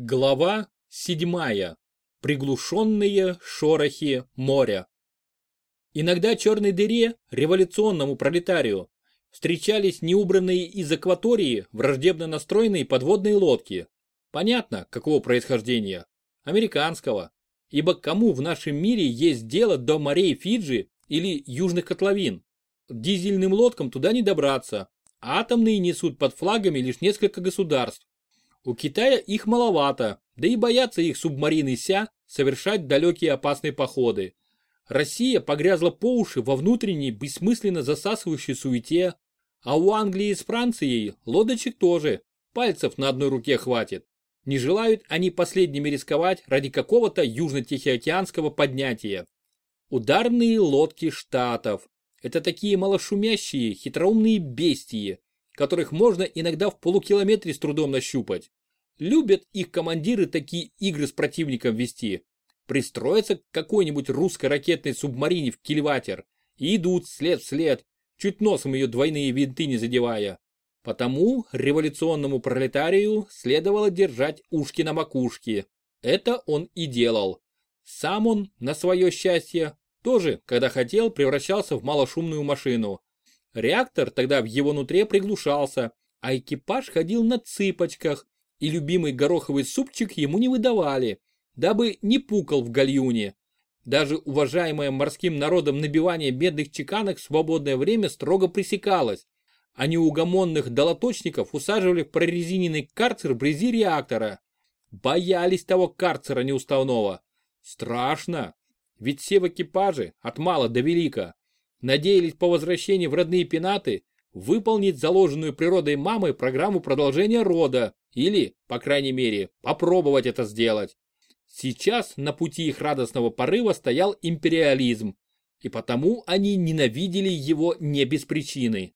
Глава седьмая. Приглушенные шорохи моря. Иногда черной дыре, революционному пролетарию, встречались неубранные из акватории враждебно настроенные подводные лодки. Понятно, какого происхождения. Американского. Ибо кому в нашем мире есть дело до морей Фиджи или южных котловин? Дизельным лодкам туда не добраться. Атомные несут под флагами лишь несколько государств. У Китая их маловато, да и боятся их субмарины ся совершать далекие опасные походы. Россия погрязла по уши во внутренней бессмысленно засасывающей суете, а у Англии с Францией лодочек тоже, пальцев на одной руке хватит. Не желают они последними рисковать ради какого-то южно-тихоокеанского поднятия. Ударные лодки штатов. Это такие малошумящие, хитроумные бестии, которых можно иногда в полукилометре с трудом нащупать. Любят их командиры такие игры с противником вести. Пристроятся к какой-нибудь русской ракетной субмарине в кильватер и идут след в след, чуть носом ее двойные винты не задевая. Потому революционному пролетарию следовало держать ушки на макушке. Это он и делал. Сам он, на свое счастье, тоже, когда хотел, превращался в малошумную машину. Реактор тогда в его нутре приглушался, а экипаж ходил на цыпочках, и любимый гороховый супчик ему не выдавали, дабы не пукал в гальюне. Даже уважаемое морским народом набивание бедных чеканок в свободное время строго пресекалось, а неугомонных долоточников усаживали в прорезиненный карцер вблизи реактора. Боялись того карцера неуставного. Страшно, ведь все в экипаже, от мала до велика, надеялись по возвращении в родные пенаты выполнить заложенную природой мамой программу продолжения рода или, по крайней мере, попробовать это сделать. Сейчас на пути их радостного порыва стоял империализм, и потому они ненавидели его не без причины.